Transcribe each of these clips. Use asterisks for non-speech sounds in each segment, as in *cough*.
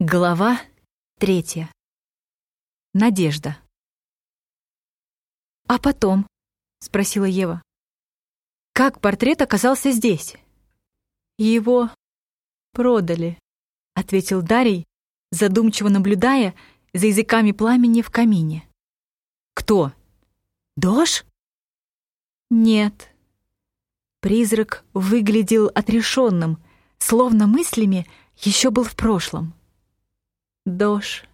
Глава третья. Надежда. «А потом?» — спросила Ева. «Как портрет оказался здесь?» «Его продали», — ответил Дарий, задумчиво наблюдая за языками пламени в камине. «Кто? Дож?» «Нет». Призрак выглядел отрешенным, словно мыслями еще был в прошлом. Дош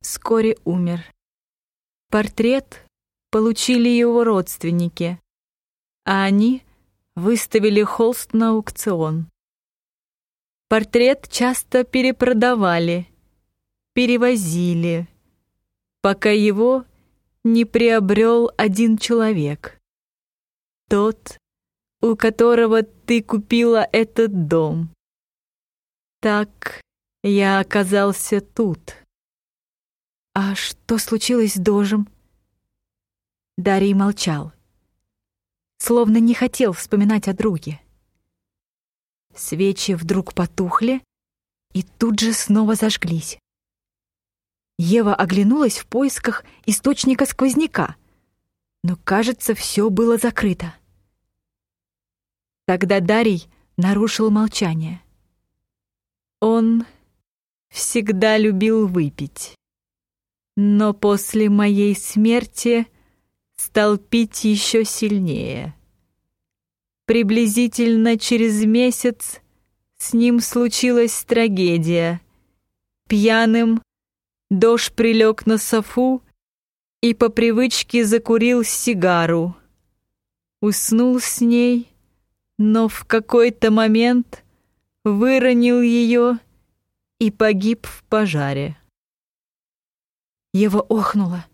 вскоре умер. Портрет получили его родственники, а они выставили холст на аукцион. Портрет часто перепродавали, перевозили, пока его не приобрел один человек. Тот, у которого ты купила этот дом. Так я оказался тут. А что случилось с Дожем? Дарий молчал, словно не хотел вспоминать о друге. Свечи вдруг потухли и тут же снова зажглись. Ева оглянулась в поисках источника сквозняка, но, кажется, все было закрыто. Тогда Дарий нарушил молчание. Он всегда любил выпить. Но после моей смерти стал пить еще сильнее. Приблизительно через месяц с ним случилась трагедия. Пьяным Дош прилег на софу и по привычке закурил сигару. Уснул с ней, но в какой-то момент выронил ее и погиб в пожаре. Ева охнула.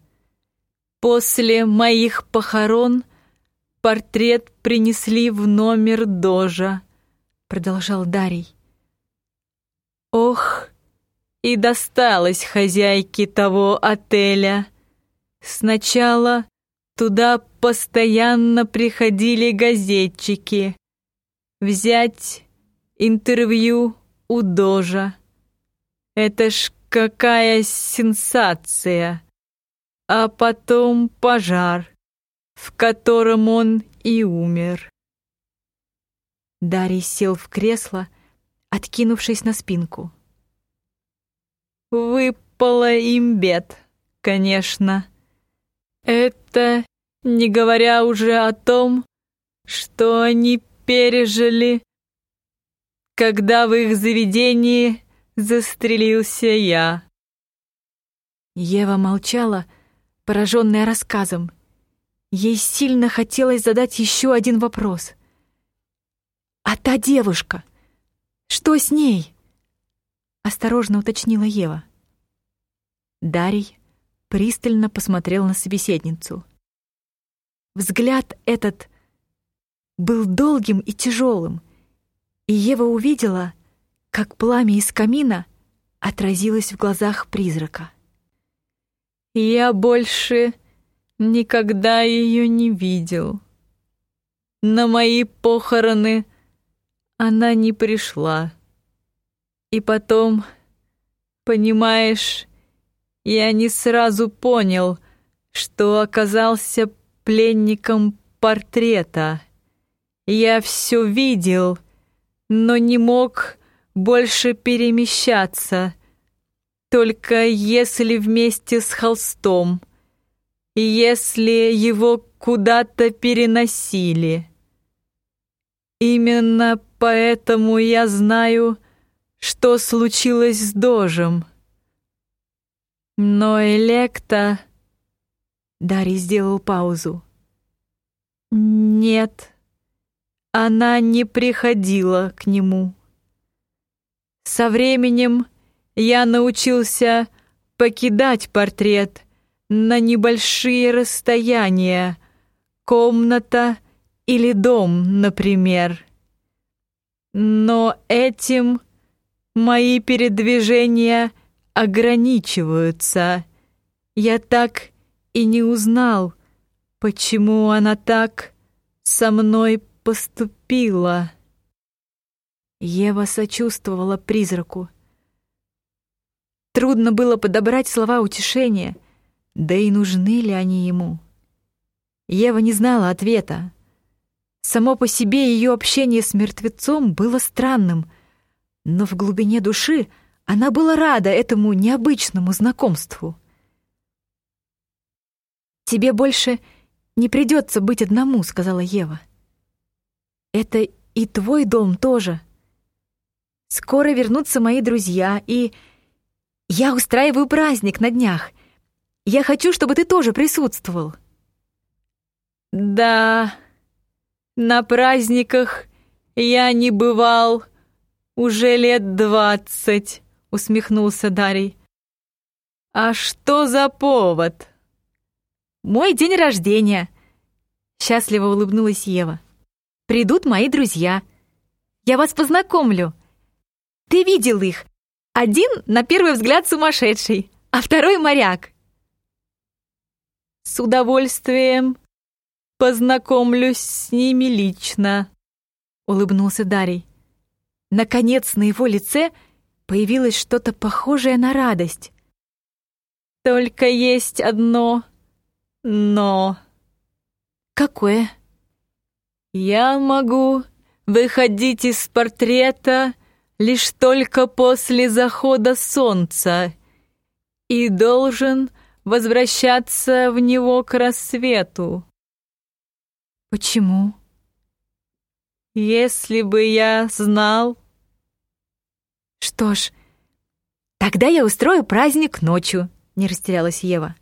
После моих похорон портрет принесли в номер Дожа, продолжал Дарий. Ох, и досталось хозяйке того отеля. Сначала туда постоянно приходили газетчики взять интервью у Дожа. Это ж какая сенсация! А потом пожар, в котором он и умер. Дарий сел в кресло, откинувшись на спинку. Выпало им бед, конечно. Это не говоря уже о том, что они пережили, когда в их заведении застрелился я. Ева молчала, пораженная рассказом. Ей сильно хотелось задать еще один вопрос. «А та девушка? Что с ней?» Осторожно уточнила Ева. Дарий пристально посмотрел на собеседницу. Взгляд этот был долгим и тяжелым, и Ева увидела, как пламя из камина отразилось в глазах призрака. «Я больше никогда ее не видел. На мои похороны она не пришла. И потом, понимаешь, я не сразу понял, что оказался пленником портрета. Я все видел, но не мог больше перемещаться, только если вместе с холстом, если его куда-то переносили. Именно поэтому я знаю, что случилось с Дожем. Но Электа... Дарий сделал паузу. Нет, она не приходила к нему. Со временем я научился покидать портрет на небольшие расстояния, комната или дом, например. Но этим мои передвижения ограничиваются. Я так и не узнал, почему она так со мной поступила. Ева сочувствовала призраку. Трудно было подобрать слова утешения, да и нужны ли они ему. Ева не знала ответа. Само по себе ее общение с мертвецом было странным, но в глубине души она была рада этому необычному знакомству. «Тебе больше не придется быть одному», — сказала Ева. «Это и твой дом тоже. Скоро вернутся мои друзья, и я устраиваю праздник на днях. Я хочу, чтобы ты тоже присутствовал». «Да, на праздниках я не бывал уже лет двадцать», — усмехнулся Дарий. «А что за повод?» «Мой день рождения», — счастливо улыбнулась Ева. «Придут мои друзья. Я вас познакомлю. Ты видел их. Один, на первый взгляд, сумасшедший, а второй — моряк». «С удовольствием познакомлюсь с ними лично», — улыбнулся Дарий. Наконец на его лице появилось что-то похожее на радость. «Только есть одно «но...» «Какое?» «Я могу выходить из портрета лишь только после захода солнца и должен возвращаться в него к рассвету». «Почему?» «Если бы я знал...» «Что ж, тогда я устрою праздник ночью», — не растерялась Ева.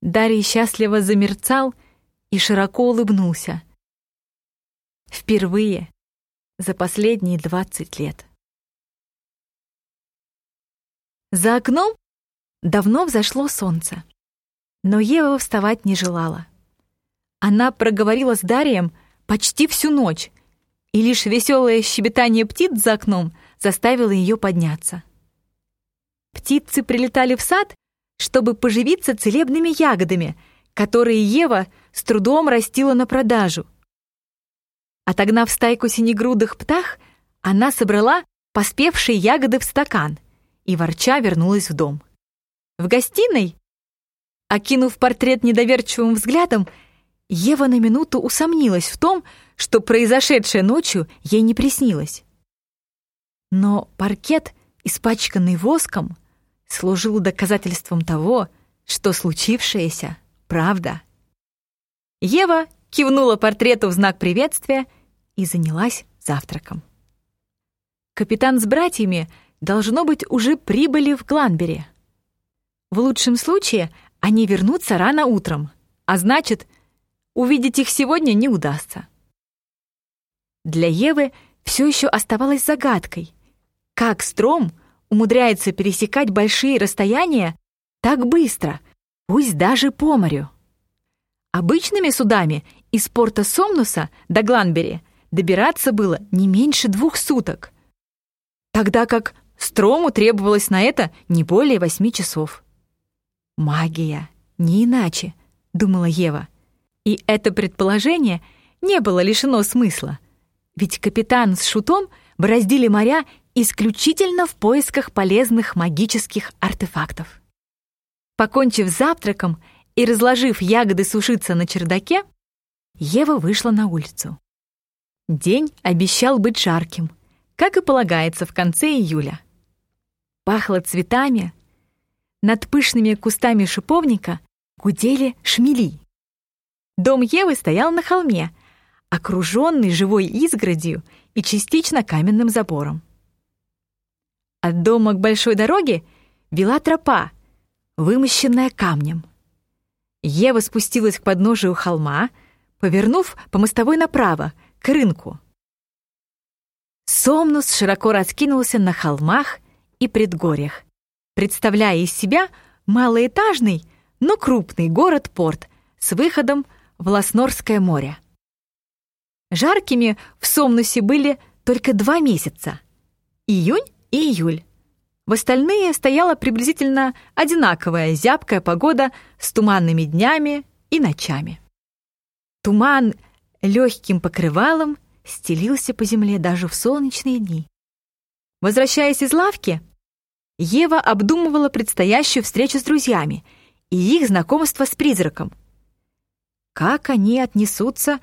Дарий счастливо замерцал и широко улыбнулся. Впервые за последние двадцать лет. За окном давно взошло солнце, но Ева вставать не желала. Она проговорила с Дарием почти всю ночь, и лишь веселое щебетание птиц за окном заставило ее подняться. Птицы прилетали в сад чтобы поживиться целебными ягодами, которые Ева с трудом растила на продажу. Отогнав стайку синегрудых птах, она собрала поспевшие ягоды в стакан и ворча вернулась в дом. В гостиной, окинув портрет недоверчивым взглядом, Ева на минуту усомнилась в том, что произошедшее ночью ей не приснилось. Но паркет, испачканный воском, служил доказательством того, что случившееся — правда. Ева кивнула портрету в знак приветствия и занялась завтраком. Капитан с братьями, должно быть, уже прибыли в Гланбере. В лучшем случае они вернутся рано утром, а значит, увидеть их сегодня не удастся. Для Евы все еще оставалось загадкой, как Стром — умудряется пересекать большие расстояния так быстро, пусть даже по морю. Обычными судами из порта Сомнуса до Гланбери добираться было не меньше двух суток, тогда как Строму требовалось на это не более восьми часов. «Магия, не иначе», — думала Ева. И это предположение не было лишено смысла, ведь капитан с Шутом бороздили моря исключительно в поисках полезных магических артефактов. Покончив завтраком и разложив ягоды сушиться на чердаке, Ева вышла на улицу. День обещал быть жарким, как и полагается в конце июля. Пахло цветами, над пышными кустами шиповника гудели шмели. Дом Евы стоял на холме, окруженный живой изгородью и частично каменным забором. От дома к большой дороге вела тропа, вымощенная камнем. Ева спустилась к подножию холма, повернув по мостовой направо, к рынку. Сомнус широко раскинулся на холмах и предгорьях, представляя из себя малоэтажный, но крупный город-порт с выходом в Ласнорское море. Жаркими в Сомнусе были только два месяца — июнь и июль. В остальные стояла приблизительно одинаковая зябкая погода с туманными днями и ночами. Туман легким покрывалом стелился по земле даже в солнечные дни. Возвращаясь из лавки, Ева обдумывала предстоящую встречу с друзьями и их знакомство с призраком. Как они отнесутся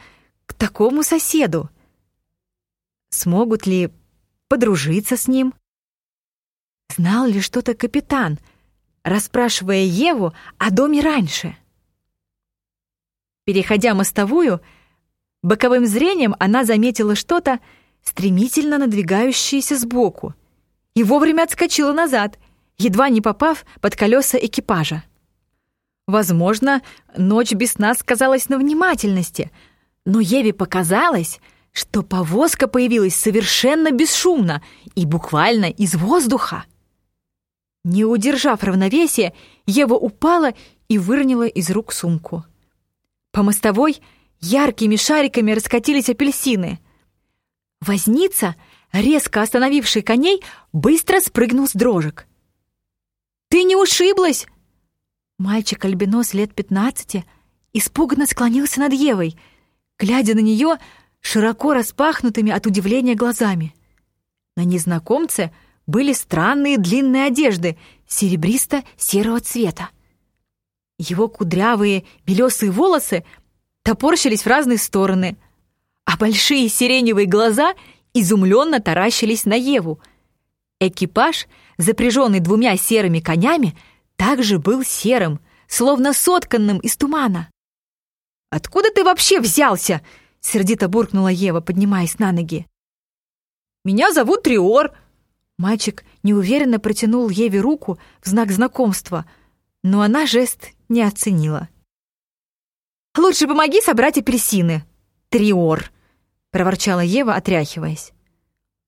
к такому соседу? Смогут ли подружиться с ним? Знал ли что-то капитан, расспрашивая Еву о доме раньше? Переходя мостовую, боковым зрением она заметила что-то, стремительно надвигающееся сбоку, и вовремя отскочила назад, едва не попав под колеса экипажа. Возможно, ночь без сна сказалась на внимательности, но Еве показалось, что повозка появилась совершенно бесшумно и буквально из воздуха. Не удержав равновесия, Ева упала и выронила из рук сумку. По мостовой яркими шариками раскатились апельсины. Возница, резко остановивший коней, быстро спрыгнул с дрожек. «Ты не ушиблась?» Мальчик-альбинос лет пятнадцати испуганно склонился над Евой, глядя на нее широко распахнутыми от удивления глазами. На незнакомце были странные длинные одежды серебристо-серого цвета. Его кудрявые белесые волосы топорщились в разные стороны, а большие сиреневые глаза изумленно таращились на Еву. Экипаж, запряженный двумя серыми конями, также был серым, словно сотканным из тумана. «Откуда ты вообще взялся?» — сердито буркнула Ева, поднимаясь на ноги. «Меня зовут Триор», Мальчик неуверенно протянул Еве руку в знак знакомства, но она жест не оценила. «Лучше помоги собрать апельсины, Триор!» — проворчала Ева, отряхиваясь.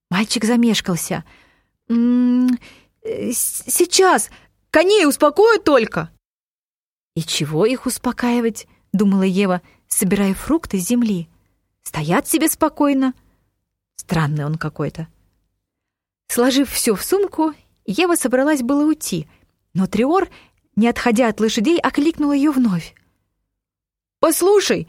Мальчик замешкался. «М -м, «Сейчас! Коней успокою только!» «И чего их успокаивать?» — думала Ева, собирая фрукты с земли. «Стоят себе спокойно. Странный он какой-то». Сложив все в сумку, Ева собралась было уйти, но Триор, не отходя от лошадей, окликнула ее вновь. «Послушай,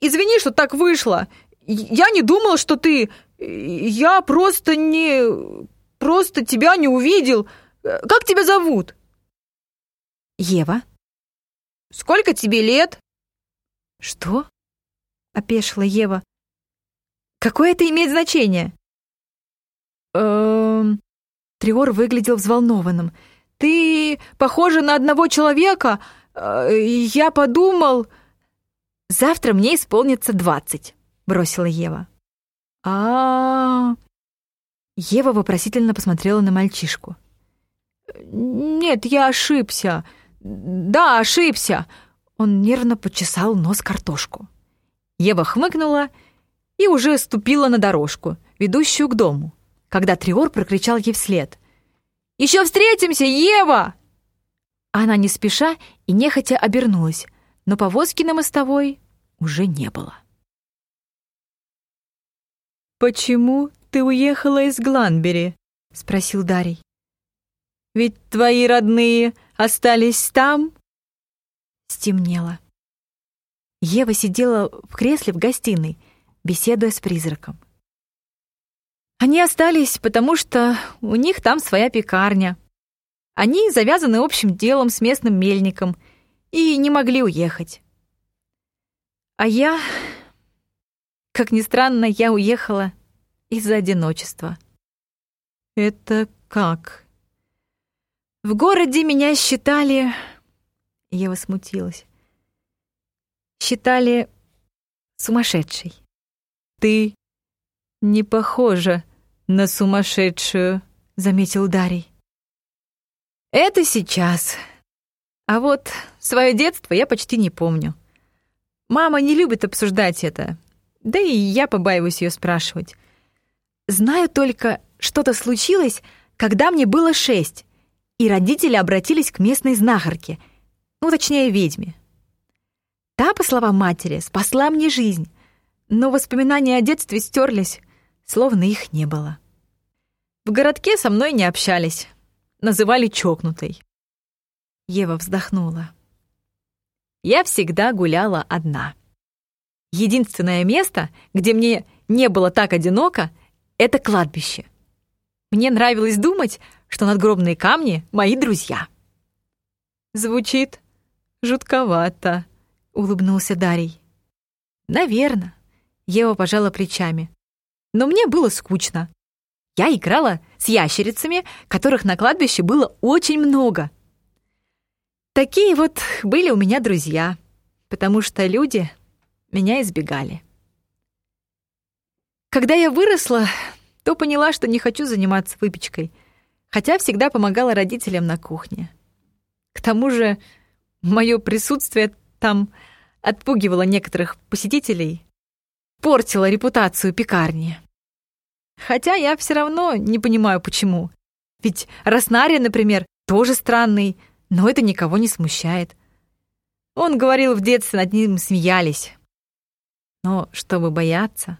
извини, что так вышло. Я не думал, что ты... Я просто не... Просто тебя не увидел. Как тебя зовут?» «Ева». «Сколько тебе лет?» «Что?» — опешила Ева. «Какое это имеет значение?» «Эм...» Триор выглядел взволнованным. «Ты похожа на одного человека. Э, я подумал...» «Завтра мне исполнится двадцать», — бросила Ева. а, -а, -а Ева вопросительно посмотрела на мальчишку. «Нет, я ошибся. Да, ошибся». Он нервно почесал нос картошку. Ева хмыкнула и уже ступила на дорожку, ведущую к дому когда Триор прокричал ей вслед. «Еще встретимся, Ева!» Она не спеша и нехотя обернулась, но повозки на мостовой уже не было. «Почему ты уехала из Гланбери?» — спросил Дарий. «Ведь твои родные остались там?» Стемнело. Ева сидела в кресле в гостиной, беседуя с призраком. Они остались, потому что у них там своя пекарня. Они завязаны общим делом с местным мельником и не могли уехать. А я, как ни странно, я уехала из-за одиночества. Это как? В городе меня считали... Ева смутилась. Считали сумасшедшей. Ты не похожа на сумасшедшую», — заметил Дарий. «Это сейчас. А вот свое детство я почти не помню. Мама не любит обсуждать это, да и я побаиваюсь ее спрашивать. Знаю только, что-то случилось, когда мне было шесть, и родители обратились к местной знахарке, ну, точнее, ведьме. Та, по словам матери, спасла мне жизнь, но воспоминания о детстве стерлись, словно их не было. В городке со мной не общались, называли чокнутой. Ева вздохнула. Я всегда гуляла одна. Единственное место, где мне не было так одиноко, это кладбище. Мне нравилось думать, что надгробные камни — мои друзья. Звучит жутковато, — улыбнулся Дарий. Наверно. Ева пожала плечами. Но мне было скучно. Я играла с ящерицами, которых на кладбище было очень много. Такие вот были у меня друзья, потому что люди меня избегали. Когда я выросла, то поняла, что не хочу заниматься выпечкой, хотя всегда помогала родителям на кухне. К тому же мое присутствие там отпугивало некоторых посетителей, портило репутацию пекарни. Хотя я все равно не понимаю, почему. Ведь Роснария, например, тоже странный, но это никого не смущает. Он говорил, в детстве над ним смеялись. Но чтобы бояться...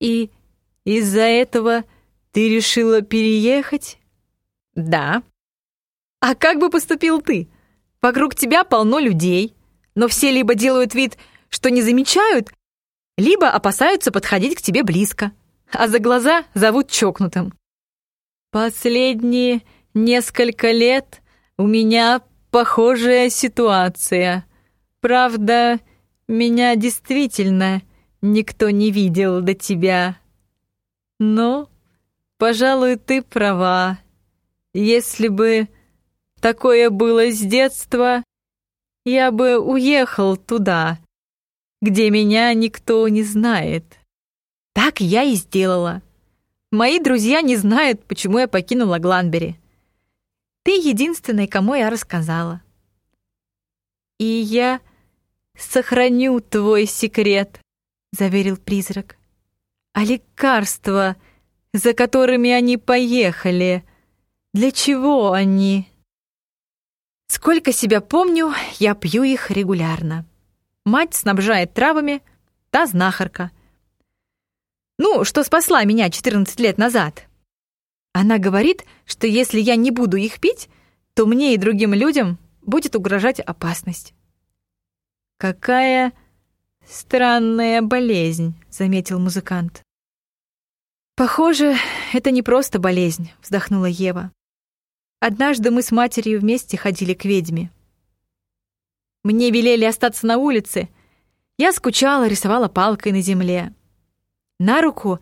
И из-за этого ты решила переехать? Да. А как бы поступил ты? Вокруг тебя полно людей, но все либо делают вид, что не замечают, либо опасаются подходить к тебе близко, а за глаза зовут чокнутым. Последние несколько лет у меня похожая ситуация. Правда, меня действительно никто не видел до тебя. Но, пожалуй, ты права. Если бы такое было с детства, я бы уехал туда, где меня никто не знает. Так я и сделала. Мои друзья не знают, почему я покинула Гланбери. Ты единственный, кому я рассказала. И я сохраню твой секрет, заверил призрак. А лекарства, за которыми они поехали, для чего они? Сколько себя помню, я пью их регулярно. Мать снабжает травами, та знахарка. Ну, что спасла меня 14 лет назад. Она говорит, что если я не буду их пить, то мне и другим людям будет угрожать опасность. «Какая странная болезнь», — заметил музыкант. «Похоже, это не просто болезнь», — вздохнула Ева. «Однажды мы с матерью вместе ходили к ведьме. Мне велели остаться на улице. Я скучала, рисовала палкой на земле. На руку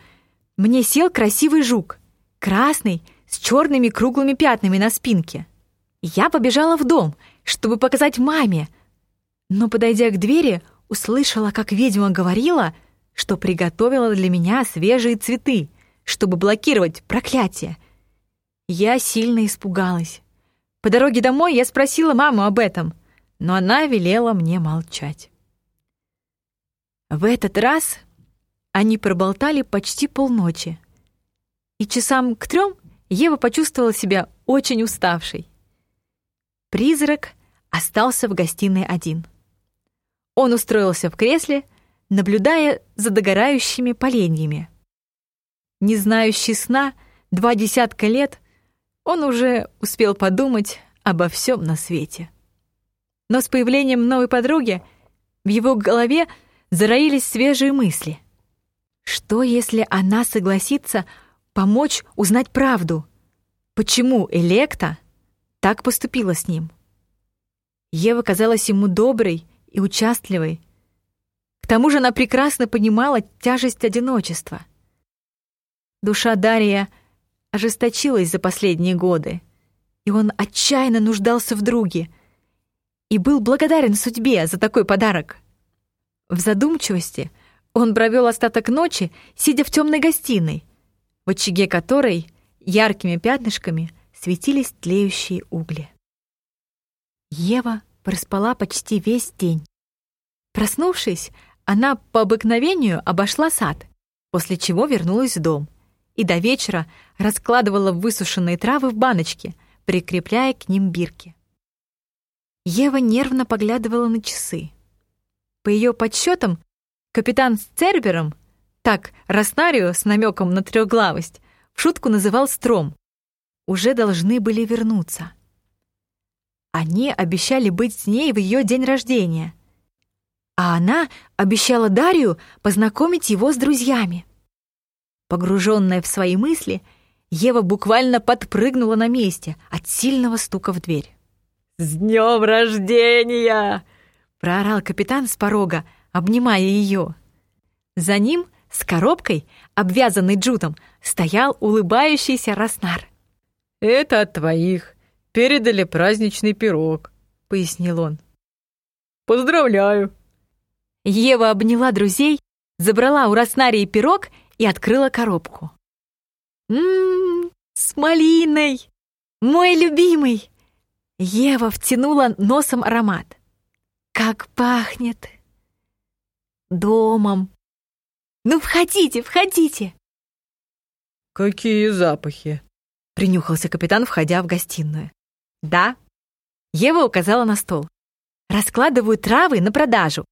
мне сел красивый жук, красный, с черными круглыми пятнами на спинке. Я побежала в дом, чтобы показать маме, но, подойдя к двери, услышала, как ведьма говорила, что приготовила для меня свежие цветы, чтобы блокировать проклятие. Я сильно испугалась. По дороге домой я спросила маму об этом — но она велела мне молчать. В этот раз они проболтали почти полночи, и часам к трем Ева почувствовала себя очень уставшей. Призрак остался в гостиной один. Он устроился в кресле, наблюдая за догорающими поленьями. Не знающий сна два десятка лет, он уже успел подумать обо всем на свете. Но с появлением новой подруги в его голове зароились свежие мысли. Что, если она согласится помочь узнать правду? Почему Электа так поступила с ним? Ева казалась ему доброй и участливой. К тому же она прекрасно понимала тяжесть одиночества. Душа Дария ожесточилась за последние годы, и он отчаянно нуждался в друге — и был благодарен судьбе за такой подарок. В задумчивости он провел остаток ночи, сидя в темной гостиной, в очаге которой яркими пятнышками светились тлеющие угли. Ева проспала почти весь день. Проснувшись, она по обыкновению обошла сад, после чего вернулась в дом и до вечера раскладывала высушенные травы в баночки, прикрепляя к ним бирки. Ева нервно поглядывала на часы. По ее подсчетам, капитан с Цербером, так Роснарио с намеком на трехглавость, в шутку называл Стром, уже должны были вернуться. Они обещали быть с ней в ее день рождения, а она обещала Дарью познакомить его с друзьями. Погруженная в свои мысли, Ева буквально подпрыгнула на месте от сильного стука в дверь. «С днем рождения!» — проорал капитан с порога, обнимая ее. За ним с коробкой, обвязанной джутом, стоял улыбающийся Роснар. «Это от твоих. Передали праздничный пирог», — пояснил он. «Поздравляю!» Ева обняла друзей, забрала у Роснарии пирог и открыла коробку. «Ммм, с малиной! Мой любимый!» Ева втянула носом аромат. «Как пахнет!» «Домом!» «Ну, входите, входите!» «Какие запахи!» — принюхался капитан, входя в гостиную. «Да?» Ева указала на стол. «Раскладываю травы на продажу».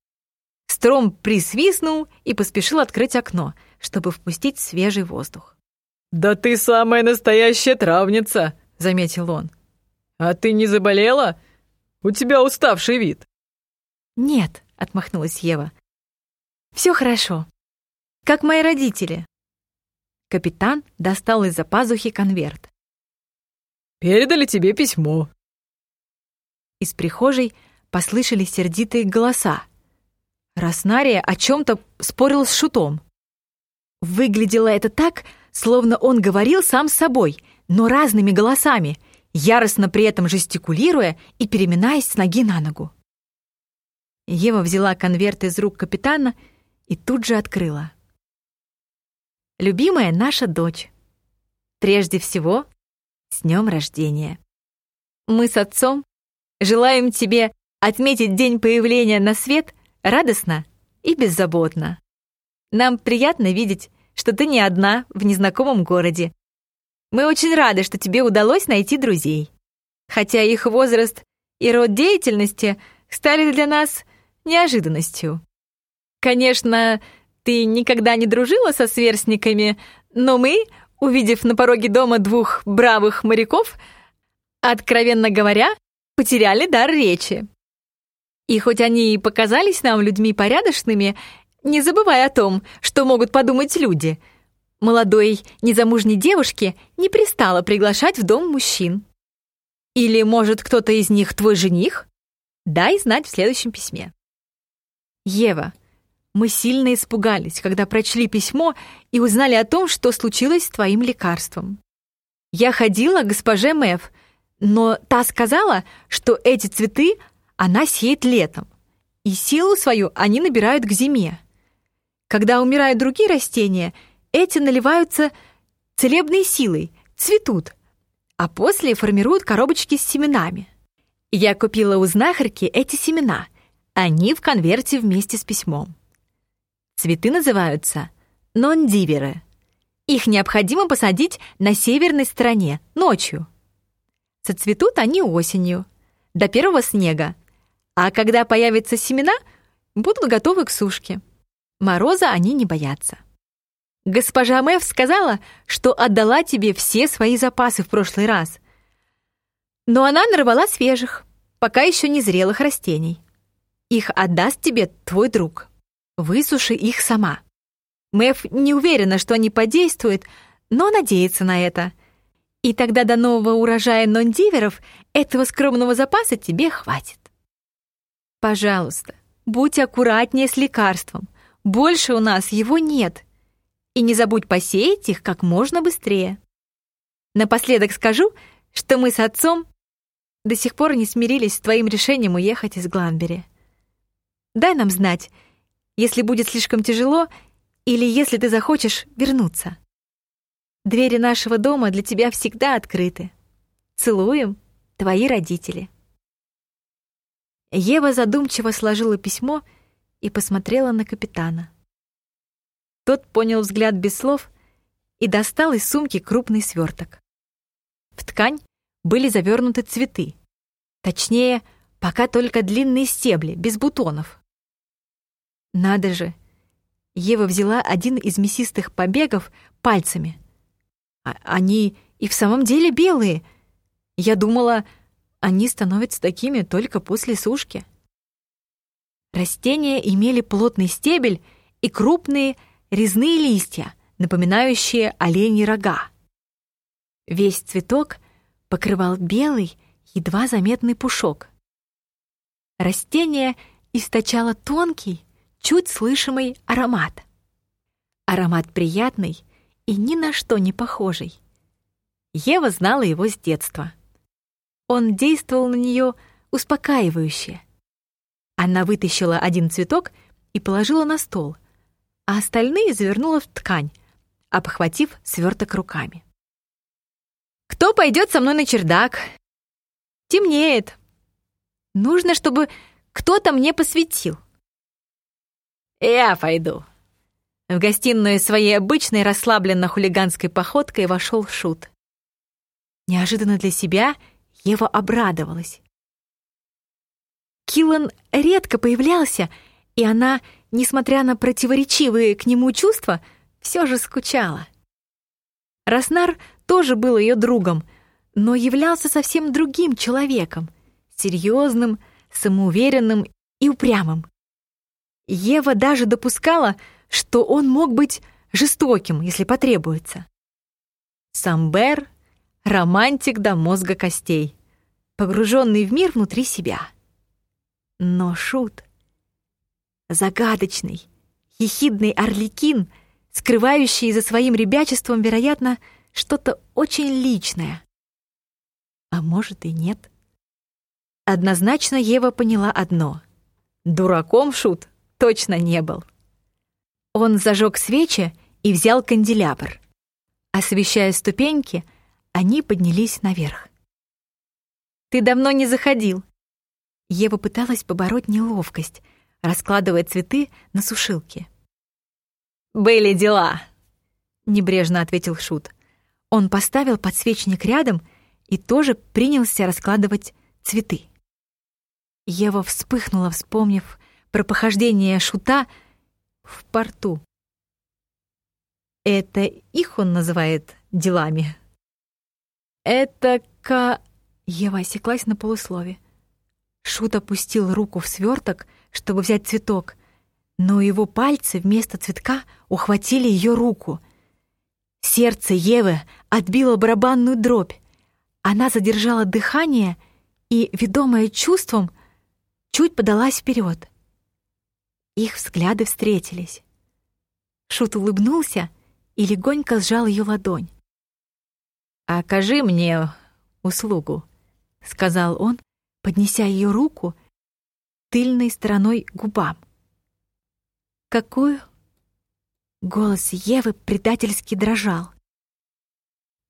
Стром присвистнул и поспешил открыть окно, чтобы впустить свежий воздух. «Да ты самая настоящая травница!» — заметил он. «А ты не заболела? У тебя уставший вид». «Нет», — отмахнулась Ева. «Все хорошо. Как мои родители». Капитан достал из-за пазухи конверт. «Передали тебе письмо». Из прихожей послышались сердитые голоса. Роснария о чем-то спорил с Шутом. Выглядело это так, словно он говорил сам с собой, но разными голосами, яростно при этом жестикулируя и переминаясь с ноги на ногу. Ева взяла конверт из рук капитана и тут же открыла. «Любимая наша дочь, прежде всего, с днем рождения. Мы с отцом желаем тебе отметить день появления на свет радостно и беззаботно. Нам приятно видеть что ты не одна в незнакомом городе. Мы очень рады, что тебе удалось найти друзей. Хотя их возраст и род деятельности стали для нас неожиданностью. Конечно, ты никогда не дружила со сверстниками, но мы, увидев на пороге дома двух бравых моряков, откровенно говоря, потеряли дар речи. И хоть они и показались нам людьми порядочными не забывай о том, что могут подумать люди. Молодой, незамужней девушке не пристало приглашать в дом мужчин. Или, может, кто-то из них твой жених? Дай знать в следующем письме. Ева, мы сильно испугались, когда прочли письмо и узнали о том, что случилось с твоим лекарством. Я ходила к госпоже Мэв, но та сказала, что эти цветы она сеет летом, и силу свою они набирают к зиме. Когда умирают другие растения, эти наливаются целебной силой, цветут, а после формируют коробочки с семенами. Я купила у знахарки эти семена. Они в конверте вместе с письмом. Цветы называются нондиверы. Их необходимо посадить на северной стороне, ночью. Соцветут они осенью, до первого снега, а когда появятся семена, будут готовы к сушке. Мороза они не боятся. Госпожа Мэв сказала, что отдала тебе все свои запасы в прошлый раз. Но она нарвала свежих, пока еще не зрелых растений. Их отдаст тебе твой друг. Высуши их сама. Мэв не уверена, что они подействуют, но надеется на это. И тогда до нового урожая нондиверов этого скромного запаса тебе хватит. Пожалуйста, будь аккуратнее с лекарством. Больше у нас его нет. И не забудь посеять их как можно быстрее. Напоследок скажу, что мы с отцом до сих пор не смирились с твоим решением уехать из Гланбери. Дай нам знать, если будет слишком тяжело или если ты захочешь вернуться. Двери нашего дома для тебя всегда открыты. Целуем, твои родители. Ева задумчиво сложила письмо и посмотрела на капитана. Тот понял взгляд без слов и достал из сумки крупный сверток. В ткань были завернуты цветы. Точнее, пока только длинные стебли, без бутонов. Надо же! Ева взяла один из мясистых побегов пальцами. А они и в самом деле белые. Я думала, они становятся такими только после сушки. Растения имели плотный стебель и крупные резные листья, напоминающие оленьи рога. Весь цветок покрывал белый, едва заметный пушок. Растение источало тонкий, чуть слышимый аромат. Аромат приятный и ни на что не похожий. Ева знала его с детства. Он действовал на нее успокаивающе. Она вытащила один цветок и положила на стол, а остальные завернула в ткань, обхватив сверток руками. «Кто пойдет со мной на чердак?» «Темнеет. Нужно, чтобы кто-то мне посветил». «Я пойду». В гостиную своей обычной расслабленно-хулиганской походкой вошел Шут. Неожиданно для себя Ева обрадовалась. Киллан редко появлялся, и она, несмотря на противоречивые к нему чувства, все же скучала. Раснар тоже был ее другом, но являлся совсем другим человеком, серьезным, самоуверенным и упрямым. Ева даже допускала, что он мог быть жестоким, если потребуется. Самбер романтик до мозга костей, погруженный в мир внутри себя. Но Шут — загадочный, ехидный орликин, скрывающий за своим ребячеством, вероятно, что-то очень личное. А может и нет. Однозначно Ева поняла одно — дураком Шут точно не был. Он зажег свечи и взял канделябр. Освещая ступеньки — они поднялись наверх. «Ты давно не заходил». Ева пыталась побороть неловкость, раскладывая цветы на сушилке. «Были дела», — небрежно ответил Шут. Он поставил подсвечник рядом и тоже принялся раскладывать цветы. Ева вспыхнула, вспомнив про похождение Шута в порту. Это их он называет делами. «Это ка...» Ева осеклась на полуслове. Шут опустил руку в сверток, чтобы взять цветок, но его пальцы вместо цветка ухватили ее руку. Сердце Евы отбило барабанную дробь. Она задержала дыхание и, ведомая чувством, чуть подалась вперед. Их взгляды встретились. Шут улыбнулся и легонько сжал ее ладонь. «Окажи мне услугу», — сказал он, поднеся ее руку тыльной стороной губам. «Какую?» Голос Евы предательски дрожал.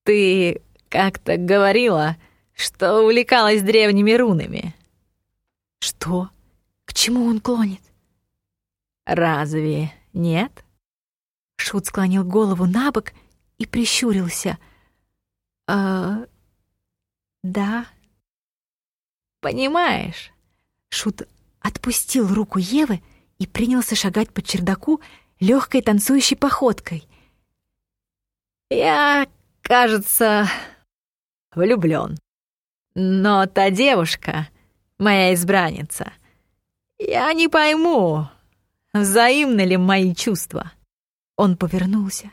«Ты как-то говорила, что увлекалась древними рунами». «Что? К чему он клонит?» «Разве нет?» Шут склонил голову на бок и прищурился — «А... да». «Понимаешь?» Шут отпустил руку Евы и принялся шагать по чердаку легкой танцующей походкой. «Я, кажется, влюблён. Но та девушка, моя избранница, я не пойму, взаимны ли мои чувства». Он повернулся.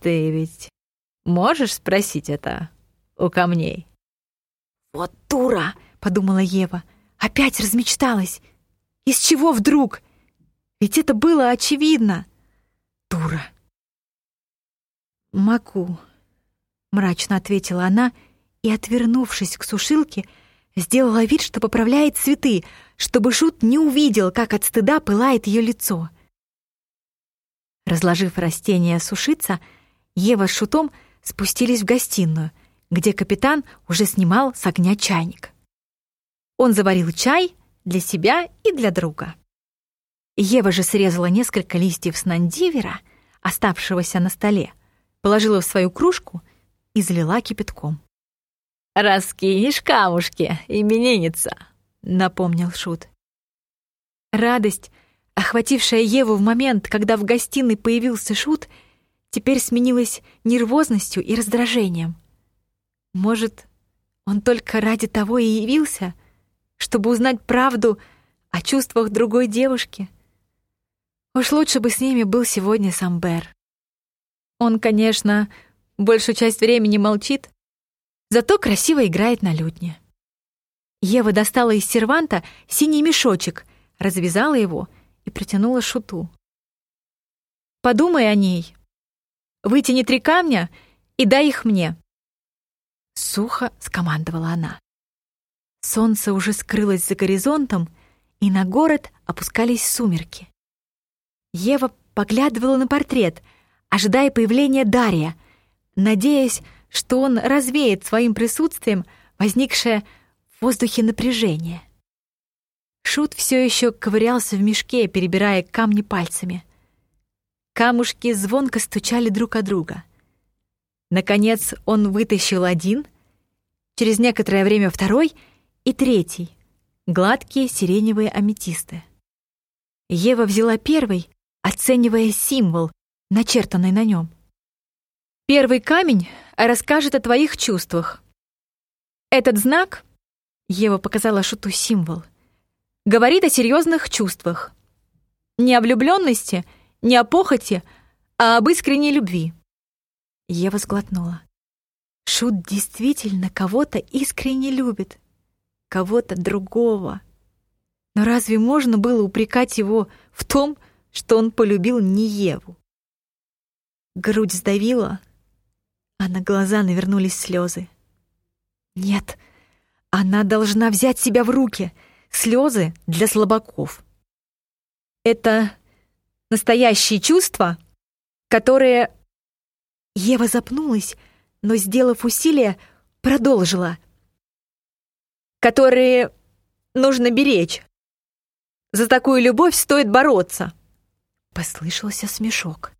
«Ты ведь Можешь спросить это у камней?» «Вот дура!» — подумала Ева. «Опять размечталась! Из чего вдруг? Ведь это было очевидно!» «Дура!» «Могу», — мрачно ответила она и, отвернувшись к сушилке, сделала вид, что поправляет цветы, чтобы Шут не увидел, как от стыда пылает ее лицо. Разложив растение сушиться, Ева с Шутом — спустились в гостиную, где капитан уже снимал с огня чайник. Он заварил чай для себя и для друга. Ева же срезала несколько листьев с нандивера, оставшегося на столе, положила в свою кружку и залила кипятком. «Раскинешь камушки, именинница», — напомнил Шут. Радость, охватившая Еву в момент, когда в гостиной появился Шут, — теперь сменилась нервозностью и раздражением. Может, он только ради того и явился, чтобы узнать правду о чувствах другой девушки? Уж лучше бы с ними был сегодня сам Бер. Он, конечно, большую часть времени молчит, зато красиво играет на лютне. Ева достала из серванта синий мешочек, развязала его и протянула шуту. «Подумай о ней. Вытяни три камня и дай их мне». Сухо скомандовала она. Солнце уже скрылось за горизонтом, и на город опускались сумерки. Ева поглядывала на портрет, ожидая появления Дария, надеясь, что он развеет своим присутствием возникшее в воздухе напряжение. Шут все еще ковырялся в мешке, перебирая камни пальцами. Камушки звонко стучали друг о друга. Наконец он вытащил один, через некоторое время второй и третий, гладкие сиреневые аметисты. Ева взяла первый, оценивая символ, начертанный на нем. Первый камень расскажет о твоих чувствах. Этот знак, Ева показала Шуту символ, говорит о серьезных чувствах. Не о влюбленности, не о похоти, а об искренней любви. Ева сглотнула. Шут действительно кого-то искренне любит, кого-то другого. Но разве можно было упрекать его в том, что он полюбил не Еву? Грудь сдавила, а на глаза навернулись слезы. Нет, она должна взять себя в руки. Слезы для слабаков. Это настоящие чувства, которые... Ева запнулась, но, сделав усилие, продолжила. Которые нужно беречь. За такую любовь стоит бороться. Послышался смешок.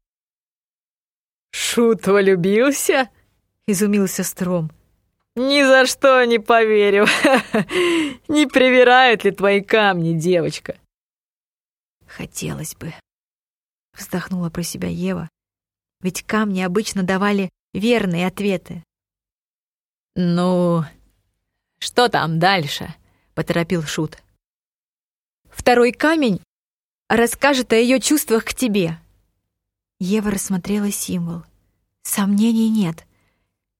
«Шут влюбился?» — изумился Стром. «Ни за что не поверю. *laughs* Не привирают ли твои камни, девочка?» «Хотелось бы», — вздохнула про себя Ева. «Ведь камни обычно давали верные ответы». «Ну, что там дальше?» — поторопил Шут. «Второй камень расскажет о ее чувствах к тебе», Ева рассмотрела символ. Сомнений нет.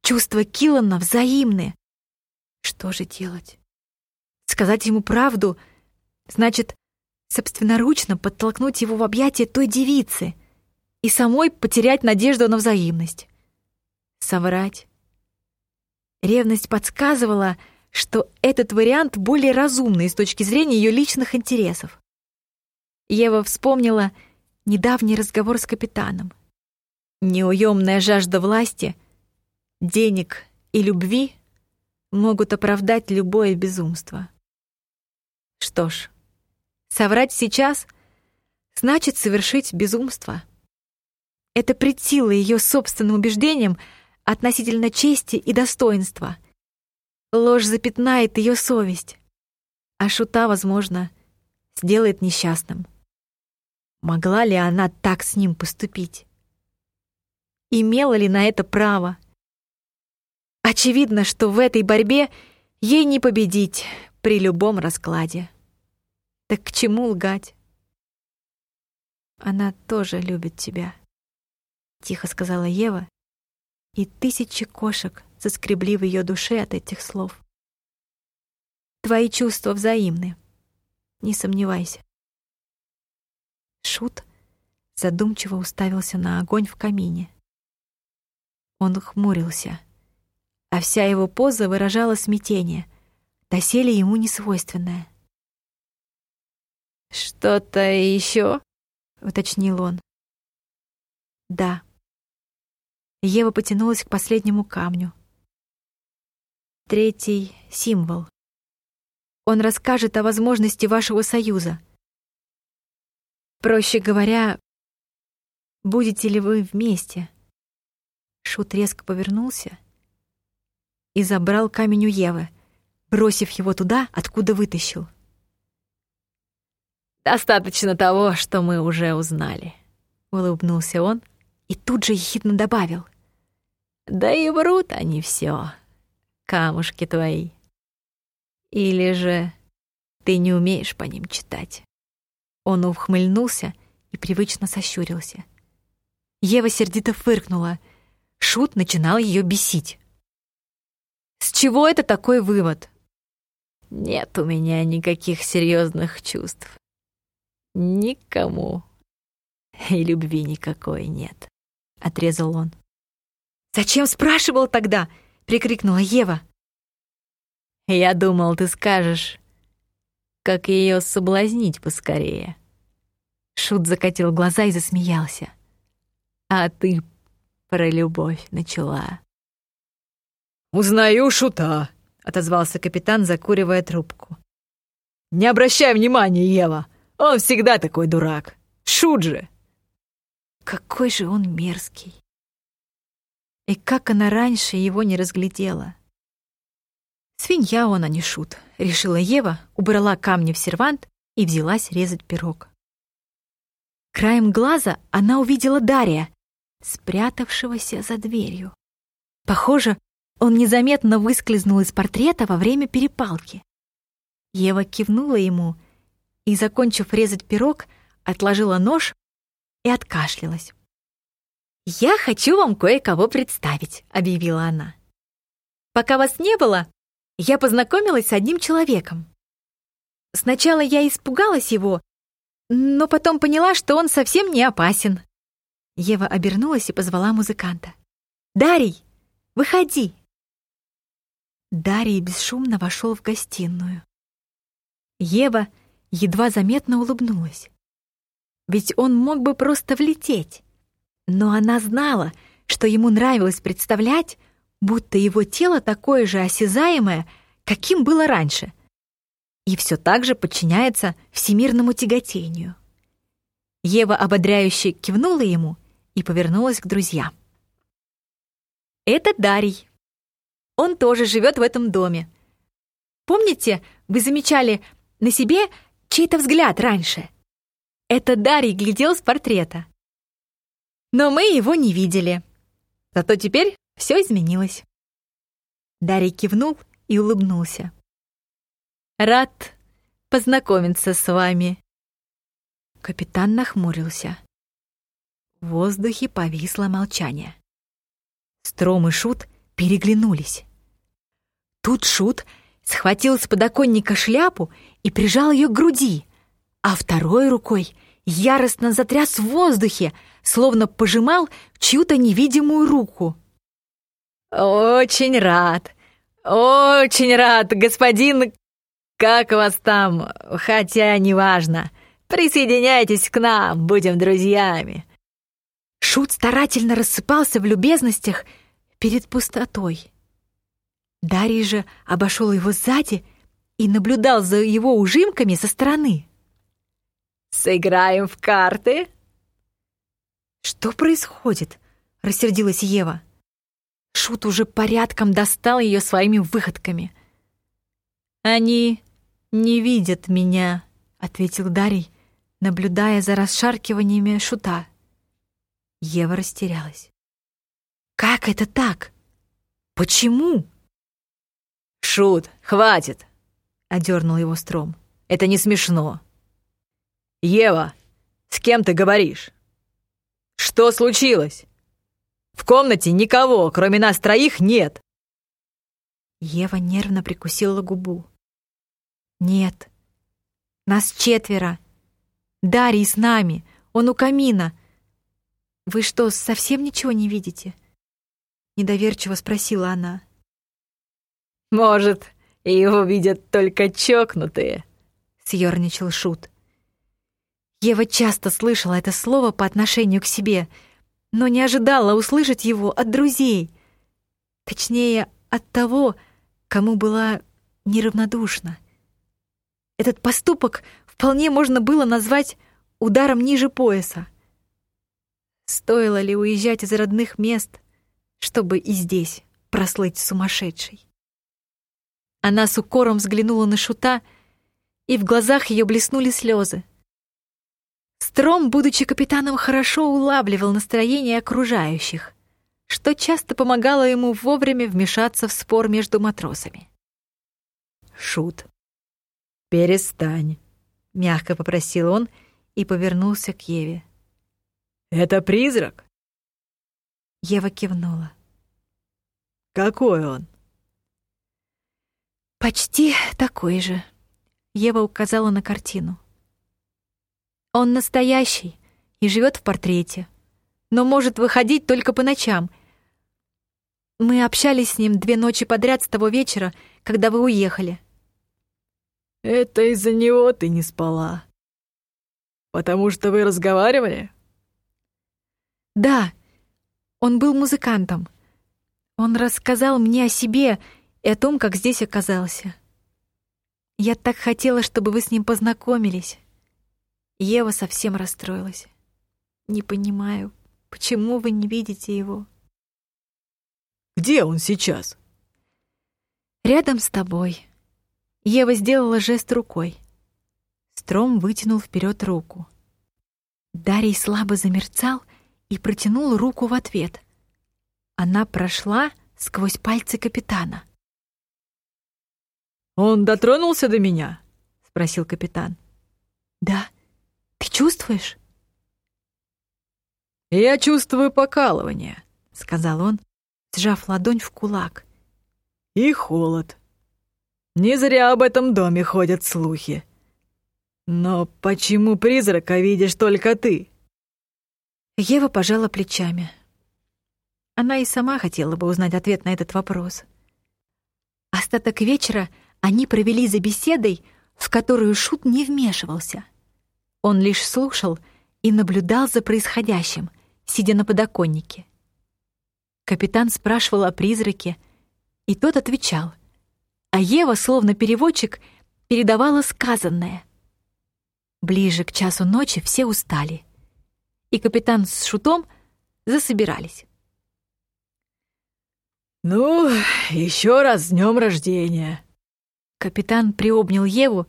Чувства Киллана взаимны. Что же делать? Сказать ему правду значит собственноручно подтолкнуть его в объятия той девицы и самой потерять надежду на взаимность. Соврать. Ревность подсказывала, что этот вариант более разумный с точки зрения ее личных интересов. Ева вспомнила — недавний разговор с капитаном. Неуемная жажда власти, денег и любви могут оправдать любое безумство. Что ж, соврать сейчас значит совершить безумство. Это претило ее собственным убеждениям относительно чести и достоинства. Ложь запятнает ее совесть, а шута, возможно, сделает несчастным. Могла ли она так с ним поступить? Имела ли на это право? Очевидно, что в этой борьбе ей не победить при любом раскладе. Так к чему лгать? Она тоже любит тебя, тихо сказала Ева, и тысячи кошек заскребли в ее душе от этих слов. Твои чувства взаимны, не сомневайся. Шут задумчиво уставился на огонь в камине. Он хмурился, а вся его поза выражала смятение, доселе ему несвойственное. «Что-то еще?» — уточнил он. «Да». Ева потянулась к последнему камню. Третий — символ. Он расскажет о возможности вашего союза — Проще говоря, будете ли вы вместе? Шут резко повернулся и забрал камень у Евы, бросив его туда, откуда вытащил. «Достаточно того, что мы уже узнали», — улыбнулся он и тут же ехидно добавил. «Да и врут они все, камушки твои. Или же ты не умеешь по ним читать?» Он ухмыльнулся и привычно сощурился. Ева сердито фыркнула. Шут начинал ее бесить. С чего это такой вывод? Нет у меня никаких серьезных чувств. Никому. И любви никакой нет, отрезал он. Зачем спрашивал тогда? Прикрикнула Ева. Я думал, ты скажешь, как ее соблазнить поскорее. Шут закатил глаза и засмеялся. А ты про любовь начала. «Узнаю шута», — отозвался капитан, закуривая трубку. «Не обращай внимания, Ева, он всегда такой дурак. Шут же!» Какой же он мерзкий. И как она раньше его не разглядела. Свинья он, а не шут, решила Ева, убрала камни в сервант и взялась резать пирог. Краем глаза она увидела Дария, спрятавшегося за дверью. Похоже, он незаметно выскользнул из портрета во время перепалки. Ева кивнула ему и, закончив резать пирог, отложила нож и откашлялась. «Я хочу вам кое-кого представить», — объявила она. «Пока вас не было, я познакомилась с одним человеком. Сначала я испугалась его, но потом поняла, что он совсем не опасен». Ева обернулась и позвала музыканта. «Дарий, выходи!» Дарий бесшумно вошел в гостиную. Ева едва заметно улыбнулась. Ведь он мог бы просто влететь. Но она знала, что ему нравилось представлять, будто его тело такое же осязаемое, каким было раньше, и все так же подчиняется всемирному тяготению. Ева ободряюще кивнула ему и повернулась к друзьям. «Это Дарий. Он тоже живет в этом доме. Помните, вы замечали на себе чей-то взгляд раньше? Это Дарий глядел с портрета. Но мы его не видели. Зато теперь все изменилось. Дарий кивнул и улыбнулся. «Рад познакомиться с вами». Капитан нахмурился. В воздухе повисло молчание. Стром и Шут переглянулись. Тут Шут схватил с подоконника шляпу и прижал ее к груди, а второй рукой яростно затряс в воздухе, словно пожимал чью-то невидимую руку. «Очень рад, очень рад, господин... Как вас там? Хотя неважно. Присоединяйтесь к нам, будем друзьями». Шут старательно рассыпался в любезностях перед пустотой. Дарий же обошел его сзади и наблюдал за его ужимками со стороны. «Сыграем в карты?» «Что происходит?» — рассердилась Ева. Шут уже порядком достал ее своими выходками. «Они не видят меня», — ответил Дарий, наблюдая за расшаркиваниями Шута. Ева растерялась. «Как это так? Почему?» «Шут, хватит!» — одернул его Стром. «Это не смешно!» «Ева, с кем ты говоришь?» «Что случилось?» «В комнате никого, кроме нас троих, нет!» Ева нервно прикусила губу. «Нет, нас четверо. Дарий с нами, он у камина. Вы что, совсем ничего не видите?» Недоверчиво спросила она. «Может, его видят только чокнутые», — съёрничал Шут. Ева часто слышала это слово по отношению к себе, но не ожидала услышать его от друзей. Точнее, от того, кому была неравнодушна. Этот поступок вполне можно было назвать ударом ниже пояса. Стоило ли уезжать из родных мест, чтобы и здесь прослыть сумасшедшей? Она с укором взглянула на Шута, и в глазах ее блеснули слезы. Стром, будучи капитаном, хорошо улавливал настроение окружающих, что часто помогало ему вовремя вмешаться в спор между матросами. «Шут, перестань», — мягко попросил он и повернулся к Еве. «Это призрак?» Ева кивнула. «Какой он?» «Почти такой же», — Ева указала на картину. «Он настоящий и живет в портрете, но может выходить только по ночам. Мы общались с ним две ночи подряд с того вечера, когда вы уехали». «Это из-за него ты не спала. Потому что вы разговаривали?» «Да, он был музыкантом. Он рассказал мне о себе и о том, как здесь оказался. Я так хотела, чтобы вы с ним познакомились. Ева совсем расстроилась. Не понимаю, почему вы не видите его? Где он сейчас? Рядом с тобой. Ева сделала жест рукой. Стром вытянул вперед руку. Дарий слабо замерцал и протянул руку в ответ. Она прошла сквозь пальцы капитана. «Он дотронулся до меня?» — спросил капитан. «Да. Ты чувствуешь?» «Я чувствую покалывание», — сказал он, сжав ладонь в кулак. «И холод. Не зря об этом доме ходят слухи. Но почему призрака видишь только ты?» Ева пожала плечами. Она и сама хотела бы узнать ответ на этот вопрос. Остаток вечера они провели за беседой, в которую Шут не вмешивался. Он лишь слушал и наблюдал за происходящим, сидя на подоконнике. Капитан спрашивал о призраке, и тот отвечал, а Ева, словно переводчик, передавала сказанное. Ближе к часу ночи все устали — и капитан с Шутом засобирались. «Ну, еще раз с днем рождения!» Капитан приобнял Еву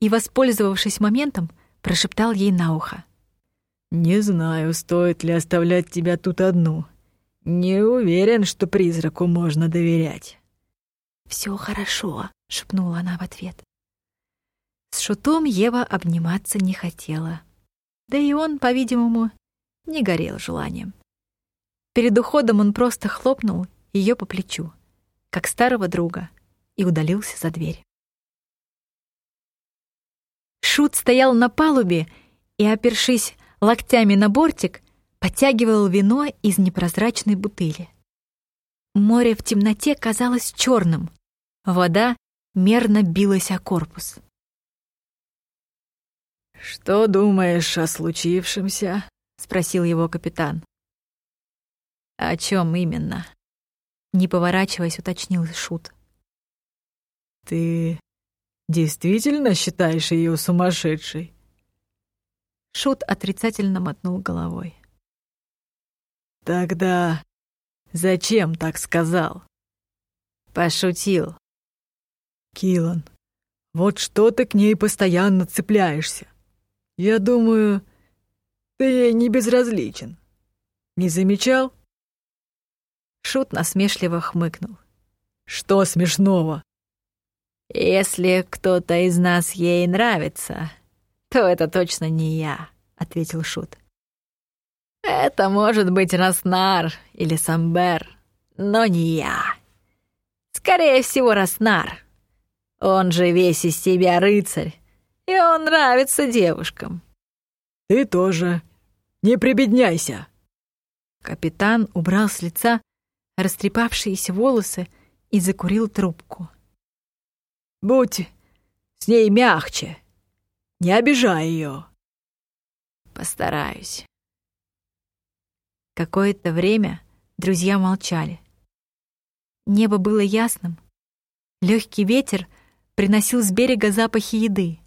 и, воспользовавшись моментом, прошептал ей на ухо. «Не знаю, стоит ли оставлять тебя тут одну. Не уверен, что призраку можно доверять». «Все хорошо», — шепнула она в ответ. С Шутом Ева обниматься не хотела. Да и он, по-видимому, не горел желанием. Перед уходом он просто хлопнул ее по плечу, как старого друга, и удалился за дверь. Шут стоял на палубе и, опершись локтями на бортик, подтягивал вино из непрозрачной бутыли. Море в темноте казалось черным, вода мерно билась о корпус. «Что думаешь о случившемся?» спросил его капитан. О чем именно? Не поворачиваясь, уточнил шут. Ты действительно считаешь ее сумасшедшей? Шут отрицательно мотнул головой. Тогда зачем так сказал? Пошутил. Килан, вот что ты к ней постоянно цепляешься. Я думаю, ты ей не безразличен. Не замечал?» Шут насмешливо хмыкнул. «Что смешного?» «Если кто-то из нас ей нравится, то это точно не я», — ответил Шут. «Это может быть Раснар или Самбер, но не я. Скорее всего, Раснар. Он же весь из себя рыцарь, и он нравится девушкам». «Ты тоже не прибедняйся!» Капитан убрал с лица растрепавшиеся волосы и закурил трубку. «Будь с ней мягче, не обижай ее. «Постараюсь». Какое-то время друзья молчали. Небо было ясным. Легкий ветер приносил с берега запахи еды,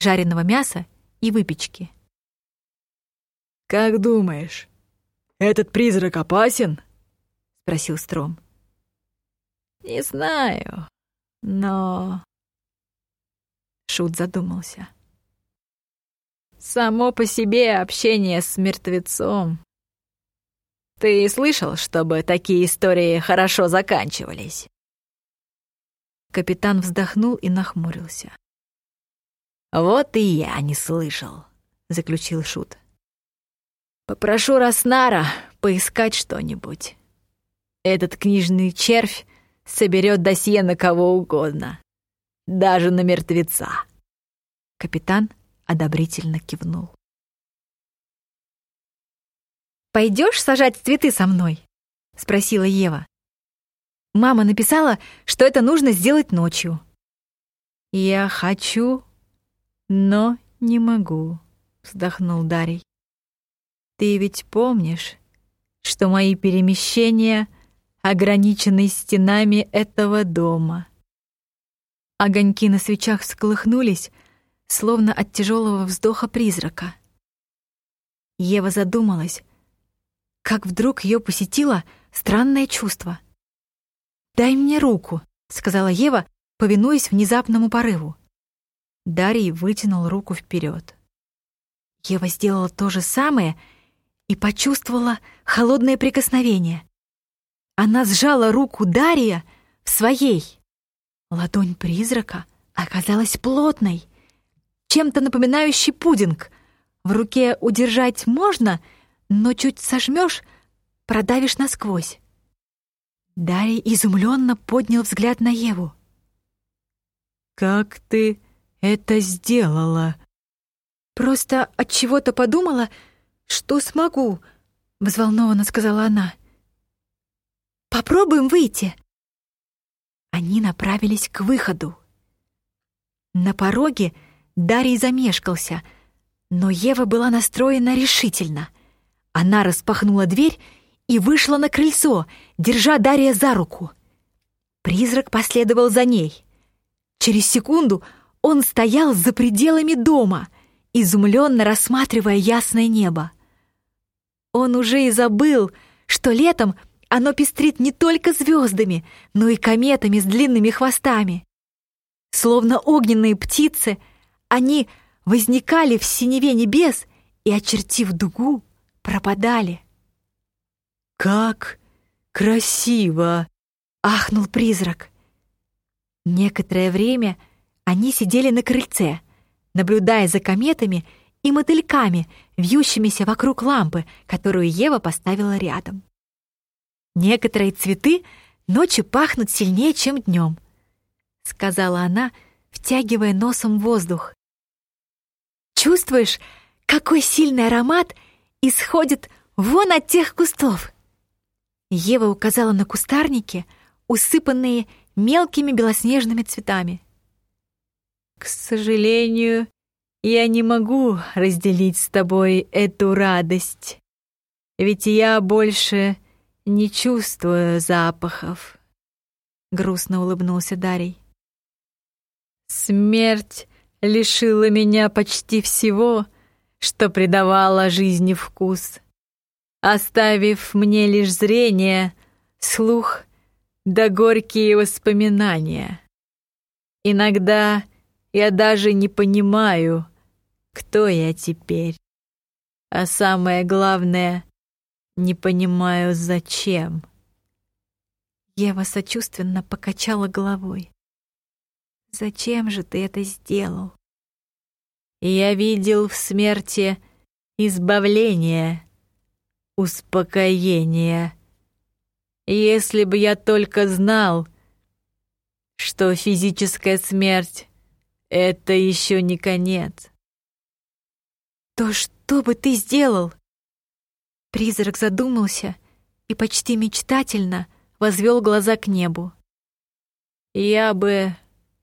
жареного мяса и выпечки. «Как думаешь, этот призрак опасен?» — спросил Стром. «Не знаю, но...» Шут задумался. «Само по себе общение с мертвецом. Ты слышал, чтобы такие истории хорошо заканчивались?» Капитан вздохнул и нахмурился. «Вот и я не слышал», — заключил Шут. Попрошу Роснара поискать что-нибудь. Этот книжный червь соберет досье на кого угодно, даже на мертвеца. Капитан одобрительно кивнул. «Пойдешь сажать цветы со мной?» — спросила Ева. Мама написала, что это нужно сделать ночью. «Я хочу, но не могу», — вздохнул Дарий. «Ты ведь помнишь, что мои перемещения ограничены стенами этого дома?» Огоньки на свечах всколыхнулись, словно от тяжелого вздоха призрака. Ева задумалась, как вдруг ее посетило странное чувство. «Дай мне руку», — сказала Ева, повинуясь внезапному порыву. Дарий вытянул руку вперед. Ева сделала то же самое и почувствовала холодное прикосновение. Она сжала руку Дария в своей. Ладонь призрака оказалась плотной, чем-то напоминающий пудинг. В руке удержать можно, но чуть сожмешь, продавишь насквозь. Дарий изумленно поднял взгляд на Еву. «Как ты это сделала?» «Просто от чего-то подумала, что смогу», — взволнованно сказала она. «Попробуем выйти». Они направились к выходу. На пороге Дарий замешкался, но Ева была настроена решительно. Она распахнула дверь и вышла на крыльцо, держа Дария за руку. Призрак последовал за ней. Через секунду он стоял за пределами дома, изумленно рассматривая ясное небо. Он уже и забыл, что летом оно пестрит не только звездами, но и кометами с длинными хвостами. Словно огненные птицы — они возникали в синеве небес и, очертив дугу, пропадали. «Как красиво!» — ахнул призрак. Некоторое время они сидели на крыльце, наблюдая за кометами и мотыльками, вьющимися вокруг лампы, которую Ева поставила рядом. «Некоторые цветы ночью пахнут сильнее, чем днем», — сказала она, втягивая носом воздух. Чувствуешь, какой сильный аромат исходит вон от тех кустов?» Ева указала на кустарники, усыпанные мелкими белоснежными цветами. «К сожалению, я не могу разделить с тобой эту радость, ведь я больше не чувствую запахов», — грустно улыбнулся Дарий. «Смерть лишила меня почти всего, что придавало жизни вкус, оставив мне лишь зрение, слух да горькие воспоминания. Иногда я даже не понимаю, кто я теперь. А самое главное, не понимаю, зачем. Ева сочувственно покачала головой. Зачем же ты это сделал? Я видел в смерти избавление, успокоение. Если бы я только знал, что физическая смерть — это еще не конец. То что бы ты сделал? Призрак задумался и почти мечтательно возвел глаза к небу. Я бы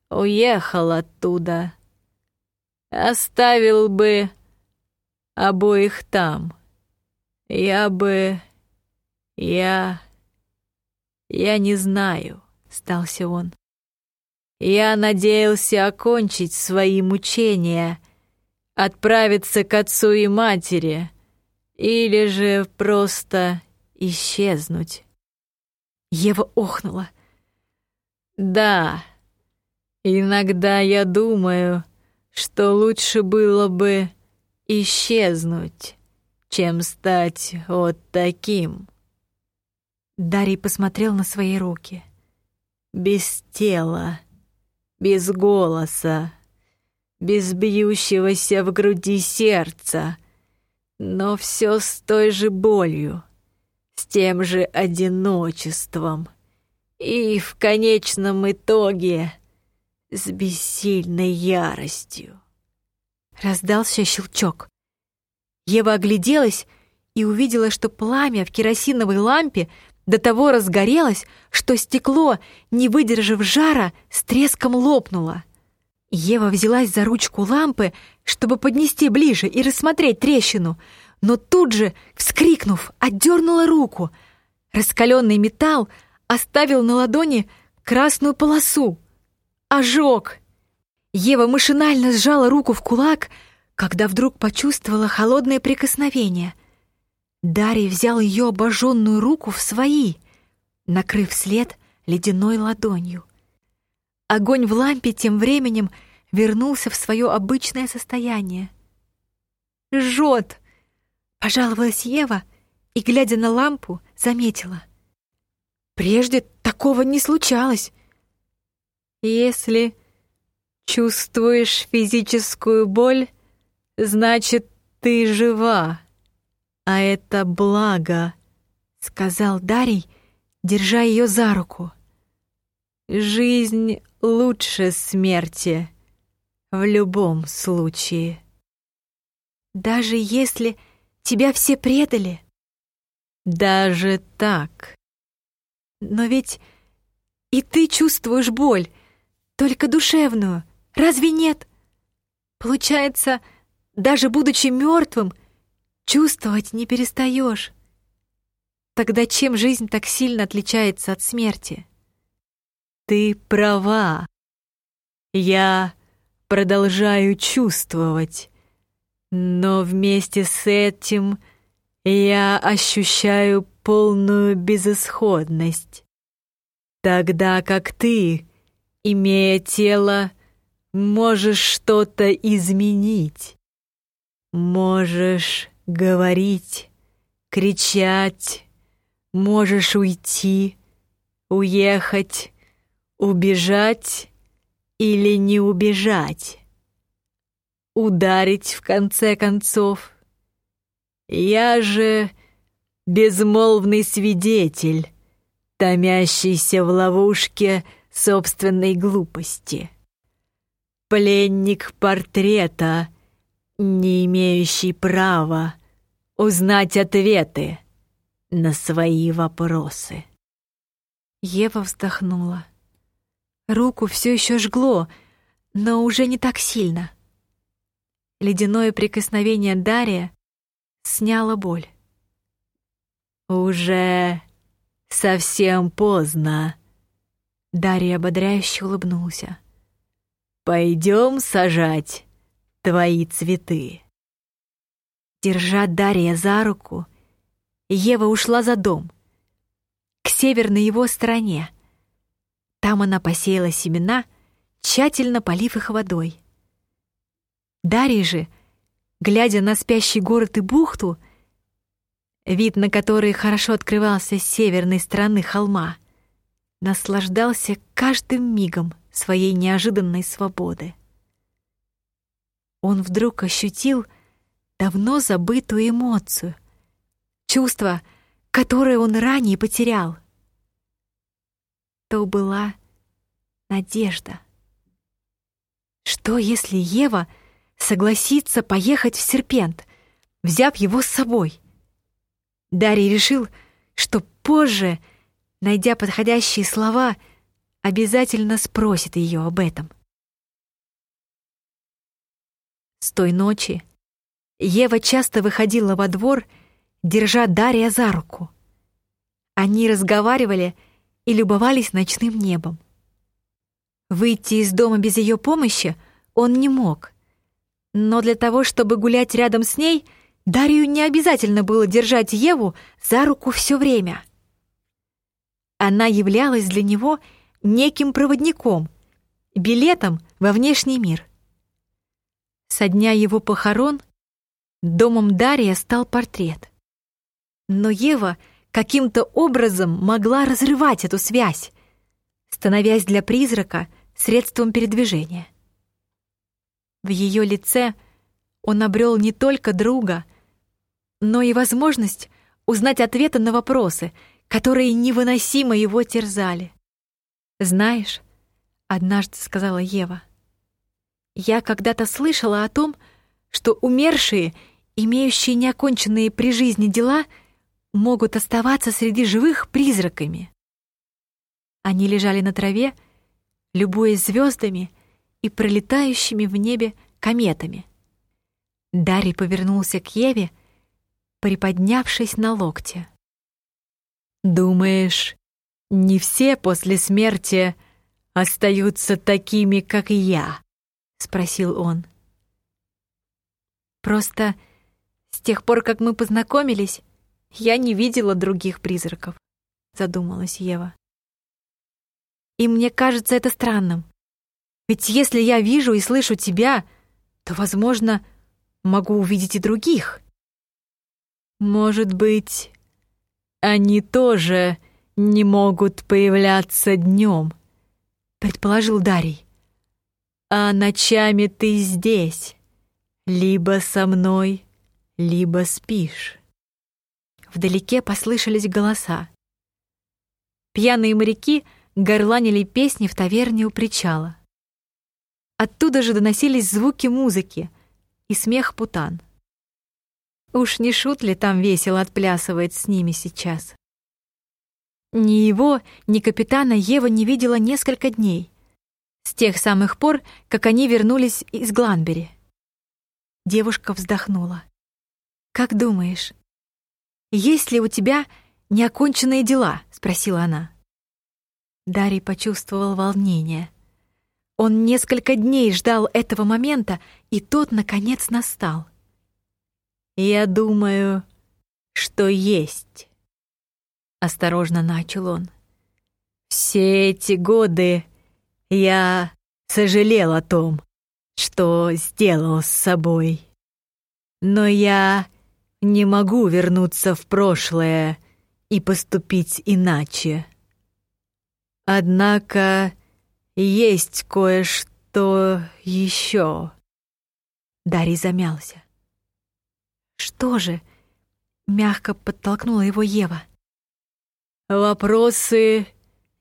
уехал оттуда. Оставил бы обоих там. Я бы... Я... Я не знаю, сдался он. Я надеялся окончить свои мучения, отправиться к отцу и матери, или же просто исчезнуть. Ева охнула. Да, Иногда я думаю, что лучше было бы исчезнуть, чем стать вот таким. Дарий посмотрел на свои руки. Без тела, без голоса, без бьющегося в груди сердца, но все с той же болью, с тем же одиночеством и в конечном итоге с бессильной яростью. Раздался щелчок. Ева огляделась и увидела, что пламя в керосиновой лампе до того разгорелось, что стекло, не выдержав жара, с треском лопнуло. Ева взялась за ручку лампы, чтобы поднести ближе и рассмотреть трещину, но тут же, вскрикнув, отдернула руку. Раскаленный металл оставил на ладони красную полосу. Ожог! Ева машинально сжала руку в кулак, когда вдруг почувствовала холодное прикосновение. Дарий взял ее обожженную руку в свои, накрыв след ледяной ладонью. Огонь в лампе тем временем вернулся в свое обычное состояние. «Жжет!» — пожаловалась Ева и, глядя на лампу, заметила. «Прежде такого не случалось!» «Если чувствуешь физическую боль, значит, ты жива, а это благо», — сказал Дарий, держа ее за руку. «Жизнь лучше смерти в любом случае. Даже если тебя все предали? Даже так. Но ведь и ты чувствуешь боль, только душевную, разве нет? Получается, даже будучи мертвым, чувствовать не перестаешь. Тогда чем жизнь так сильно отличается от смерти? Ты права. Я продолжаю чувствовать, но вместе с этим я ощущаю полную безысходность. Тогда как ты, имея тело, можешь что-то изменить. Можешь говорить, кричать, можешь уйти, уехать, Убежать или не убежать? Ударить в конце концов? Я же безмолвный свидетель, томящийся в ловушке собственной глупости. Пленник портрета, не имеющий права узнать ответы на свои вопросы. Ева вздохнула. Руку все еще жгло, но уже не так сильно. Ледяное прикосновение Дария сняло боль. «Уже совсем поздно», — Дарья ободряюще улыбнулся. «Пойдем сажать твои цветы». Держа Дарья за руку, Ева ушла за дом, к северной его стороне, там она посеяла семена, тщательно полив их водой. Дарья же, глядя на спящий город и бухту, вид на который хорошо открывался с северной стороны холма, наслаждался каждым мигом своей неожиданной свободы. Он вдруг ощутил давно забытую эмоцию, чувство, которое он ранее потерял — то была надежда. Что, если Ева согласится поехать в Серпент, взяв его с собой? Дарий решил, что позже, найдя подходящие слова, обязательно спросит ее об этом. С той ночи Ева часто выходила во двор, держа Дарья за руку. Они разговаривали и любовались ночным небом. Выйти из дома без ее помощи он не мог. Но для того, чтобы гулять рядом с ней, Дарью не обязательно было держать Еву за руку все время. Она являлась для него неким проводником, билетом во внешний мир. Со дня его похорон домом Дарья стал портрет. Но Ева — каким-то образом могла разрывать эту связь, становясь для призрака средством передвижения. В ее лице он обрел не только друга, но и возможность узнать ответы на вопросы, которые невыносимо его терзали. «Знаешь», — однажды сказала Ева, «я когда-то слышала о том, что умершие, имеющие неоконченные при жизни дела, могут оставаться среди живых призраками». Они лежали на траве, любуясь звездами и пролетающими в небе кометами. Дарий повернулся к Еве, приподнявшись на локте. «Думаешь, не все после смерти остаются такими, как я?» — спросил он. «Просто с тех пор, как мы познакомились, я не видела других призраков», — задумалась Ева. «И мне кажется это странным. Ведь если я вижу и слышу тебя, то, возможно, могу увидеть и других». «Может быть, они тоже не могут появляться днем», — предположил Дарий. «А ночами ты здесь, либо со мной, либо спишь». Вдалеке послышались голоса. Пьяные моряки горланили песни в таверне у причала. Оттуда же доносились звуки музыки и смех путан. Уж не шут ли там весело отплясывает с ними сейчас? Ни его, ни капитана Ева не видела несколько дней. С тех самых пор, как они вернулись из Гланбери. Девушка вздохнула. «Как думаешь, есть ли у тебя неоконченные дела?» — спросила она. Дарий почувствовал волнение. Он несколько дней ждал этого момента, и тот, наконец, настал — «Я думаю, что есть», — осторожно начал он. «Все эти годы я сожалел о том, что сделал с собой. Но я не могу вернуться в прошлое и поступить иначе. Однако есть кое-что еще». Дарий замялся. «Что же?» — мягко подтолкнула его Ева. «Вопросы,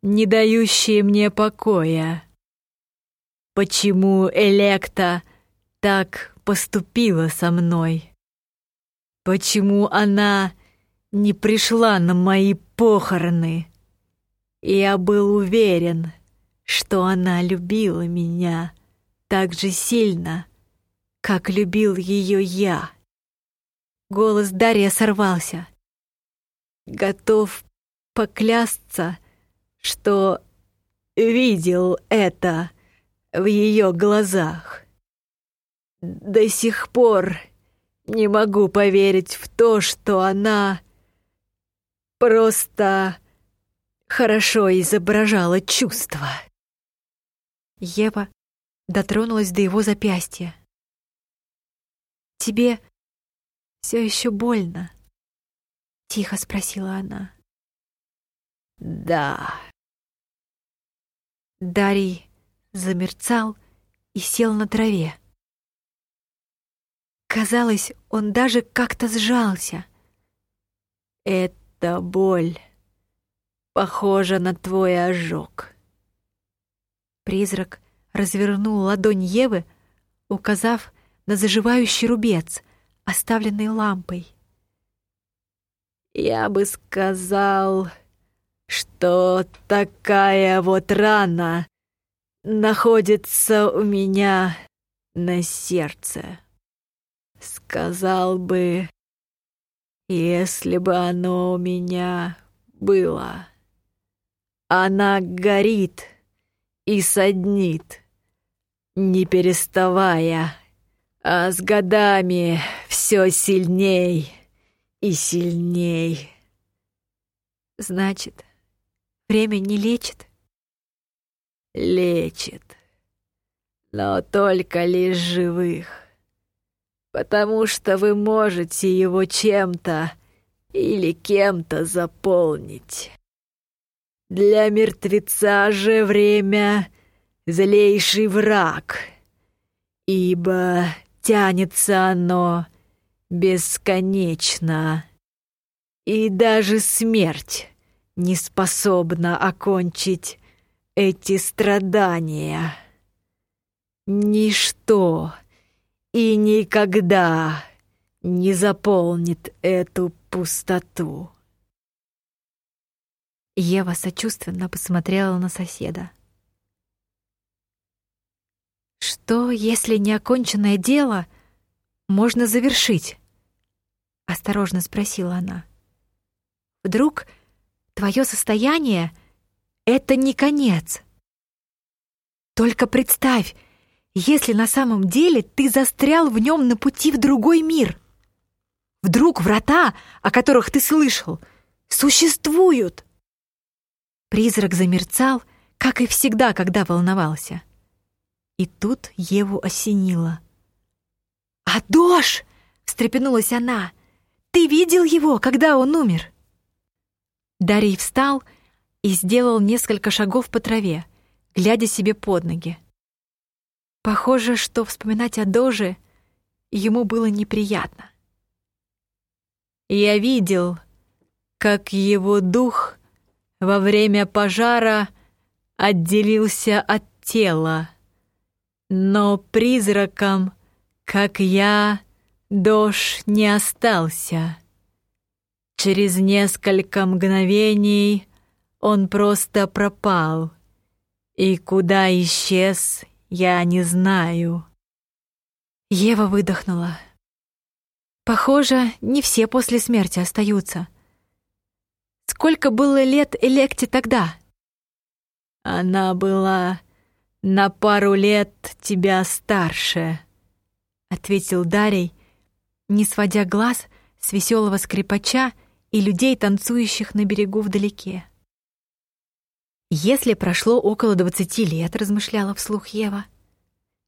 не дающие мне покоя. Почему Электа так поступила со мной? Почему она не пришла на мои похороны? Я был уверен, что она любила меня так же сильно, как любил ее я. Голос Дарья сорвался. Готов поклясться, что видел это в ее глазах. До сих пор не могу поверить в то, что она просто хорошо изображала чувства. Ева дотронулась до его запястья. «Тебе все еще больно?» — тихо спросила она. «Да». Дарий замерцал и сел на траве. Казалось, он даже как-то сжался. «Это боль. Похожа на твой ожог». Призрак развернул ладонь Евы, указав на заживающий рубец, оставленный лампой. «Я бы сказал, что такая вот рана находится у меня на сердце. Сказал бы, если бы оно у меня было. Она горит и саднит, не переставая а с годами все сильней и сильней. Значит, время не лечит? Лечит, но только лишь живых, потому что вы можете его чем-то или кем-то заполнить. Для мертвеца же время — злейший враг, ибо Тянется оно бесконечна, и даже смерть не способна окончить эти страдания. Ничто и никогда не заполнит эту пустоту. Ева сочувственно посмотрела на соседа. «Что, если неоконченное дело можно завершить?» — осторожно спросила она. «Вдруг твое состояние — это не конец? Только представь, если на самом деле ты застрял в нем на пути в другой мир. Вдруг врата, о которых ты слышал, существуют?» Призрак замерцал, как и всегда, когда волновался. И тут Еву осенило. «Адош!» — встрепенулась она. «Ты видел его, когда он умер?» Дарий встал и сделал несколько шагов по траве, глядя себе под ноги. Похоже, что вспоминать о Доже ему было неприятно. «Я видел, как его дух во время пожара отделился от тела», но призраком, как я, Дош не остался. Через несколько мгновений он просто пропал. И куда исчез, я не знаю. Ева выдохнула. Похоже, не все после смерти остаются. Сколько было лет Электе тогда? Она была на пару лет тебя старше», — ответил Дарий, не сводя глаз с веселого скрипача и людей, танцующих на берегу вдалеке. «Если прошло около двадцати лет», — размышляла вслух Ева,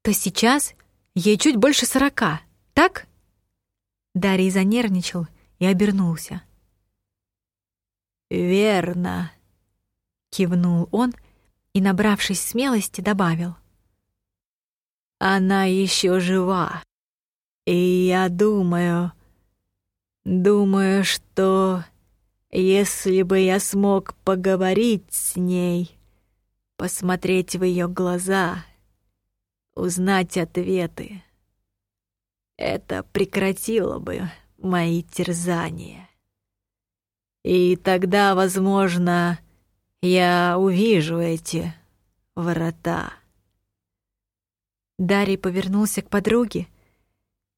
«то сейчас ей чуть больше сорока, так?» Дарий занервничал и обернулся. «Верно», — кивнул он, — и, набравшись смелости, добавил. «Она еще жива, и я думаю, думаю, что если бы я смог поговорить с ней, посмотреть в ее глаза, узнать ответы, это прекратило бы мои терзания. И тогда, возможно, я увижу эти врата. Дарий повернулся к подруге,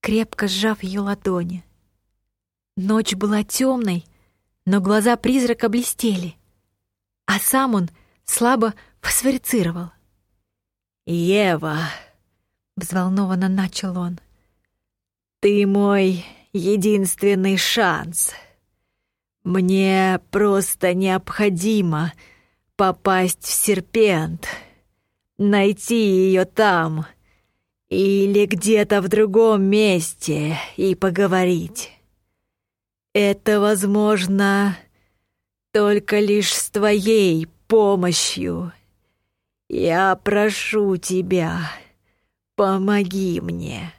крепко сжав ее ладони. Ночь была темной, но глаза призрака блестели, а сам он слабо фосфорицировал. «Ева!» — взволнованно начал он. «Ты мой единственный шанс. Мне просто необходимо попасть в серпент, найти ее там или где-то в другом месте и поговорить. Это возможно только лишь с твоей помощью. Я прошу тебя, помоги мне.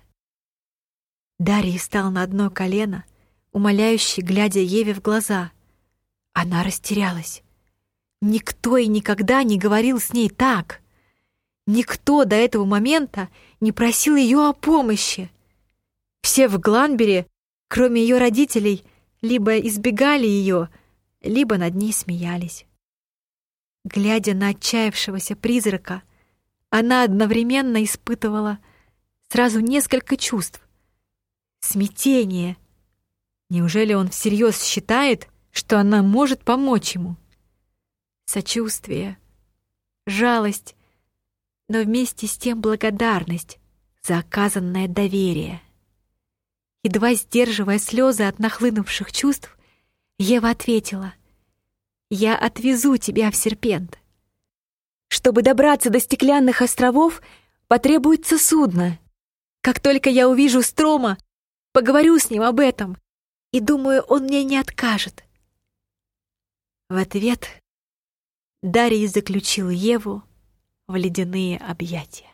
Дарий встал на одно колено, умоляюще глядя Еве в глаза. Она растерялась. Никто и никогда не говорил с ней так. Никто до этого момента не просил ее о помощи. Все в Гланбере, кроме ее родителей, либо избегали ее, либо над ней смеялись. Глядя на отчаявшегося призрака, она одновременно испытывала сразу несколько чувств. Смятение. Неужели он всерьез считает, что она может помочь ему? сочувствие, жалость, но вместе с тем благодарность за оказанное доверие. Едва сдерживая слезы от нахлынувших чувств, Ева ответила, «Я отвезу тебя в Серпент. Чтобы добраться до стеклянных островов, потребуется судно. Как только я увижу Строма, поговорю с ним об этом, и думаю, он мне не откажет». В ответ Дарий заключил Еву в ледяные объятия.